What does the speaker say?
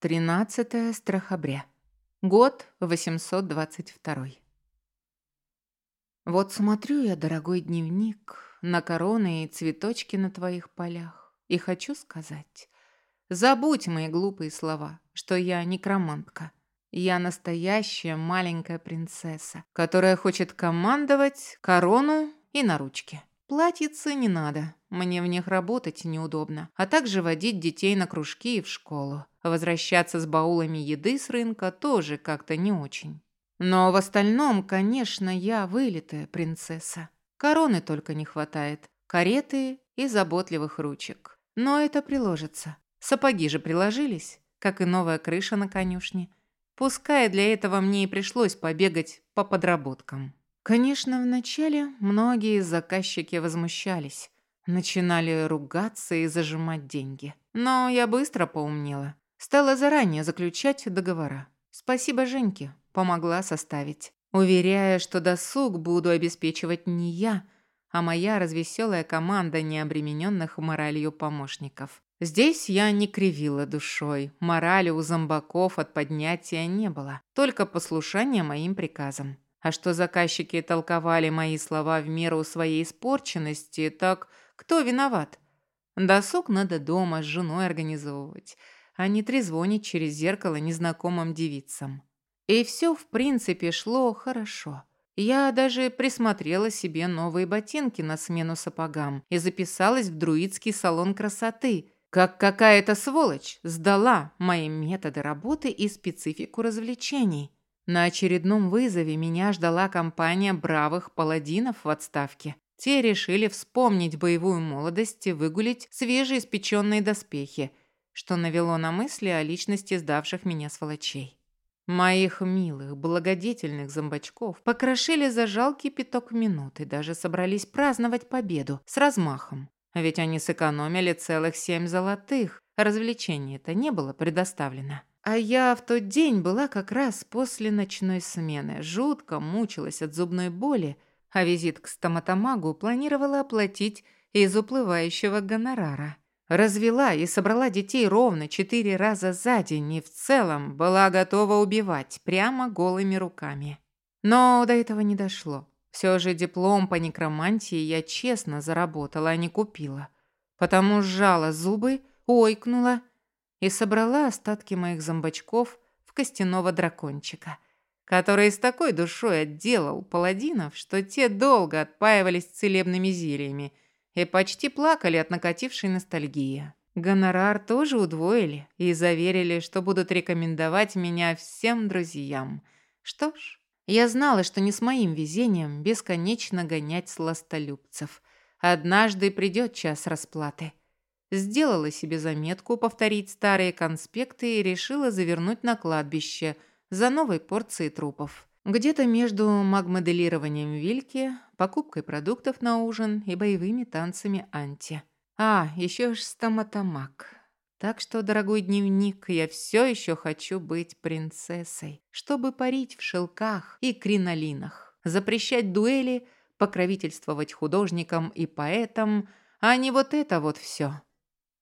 13 страхобря. Год 822. Вот смотрю я, дорогой дневник, на короны и цветочки на твоих полях, и хочу сказать, забудь мои глупые слова, что я некромантка. Я настоящая маленькая принцесса, которая хочет командовать корону и на ручке. Платьицы не надо, мне в них работать неудобно, а также водить детей на кружки и в школу. Возвращаться с баулами еды с рынка тоже как-то не очень. Но в остальном, конечно, я вылитая принцесса. Короны только не хватает, кареты и заботливых ручек. Но это приложится. Сапоги же приложились, как и новая крыша на конюшне. Пускай для этого мне и пришлось побегать по подработкам. Конечно, вначале многие заказчики возмущались, начинали ругаться и зажимать деньги. Но я быстро поумнела. Стала заранее заключать договора. Спасибо Женьке, помогла составить. Уверяя, что досуг буду обеспечивать не я, а моя развеселая команда необремененных моралью помощников. Здесь я не кривила душой, морали у зомбаков от поднятия не было, только послушание моим приказам. А что заказчики толковали мои слова в меру своей испорченности, так кто виноват? Досуг надо дома с женой организовывать, а не трезвонить через зеркало незнакомым девицам. И все, в принципе, шло хорошо. Я даже присмотрела себе новые ботинки на смену сапогам и записалась в друидский салон красоты, как какая-то сволочь сдала мои методы работы и специфику развлечений. На очередном вызове меня ждала компания бравых паладинов в отставке. Те решили вспомнить боевую молодость и выгулить свежеиспеченные доспехи, что навело на мысли о личности сдавших меня сволочей. Моих милых, благодетельных зомбачков покрошили за жалкий пяток минут и даже собрались праздновать победу с размахом. Ведь они сэкономили целых семь золотых, развлечений-то не было предоставлено. А я в тот день была как раз после ночной смены, жутко мучилась от зубной боли, а визит к стоматомагу планировала оплатить из уплывающего гонорара. Развела и собрала детей ровно четыре раза за день и в целом была готова убивать прямо голыми руками. Но до этого не дошло. Все же диплом по некромантии я честно заработала, а не купила. Потому сжала зубы, ойкнула и собрала остатки моих зомбачков в костяного дракончика, который с такой душой отделал паладинов, что те долго отпаивались целебными зельями и почти плакали от накатившей ностальгии. Гонорар тоже удвоили и заверили, что будут рекомендовать меня всем друзьям. Что ж, я знала, что не с моим везением бесконечно гонять сластолюбцев. Однажды придет час расплаты. Сделала себе заметку повторить старые конспекты и решила завернуть на кладбище за новой порцией трупов. Где-то между магмоделированием Вильки, покупкой продуктов на ужин и боевыми танцами Анти. А, еще ж стоматомаг. Так что, дорогой дневник, я все еще хочу быть принцессой, чтобы парить в шелках и кринолинах, запрещать дуэли, покровительствовать художникам и поэтам, а не вот это вот все.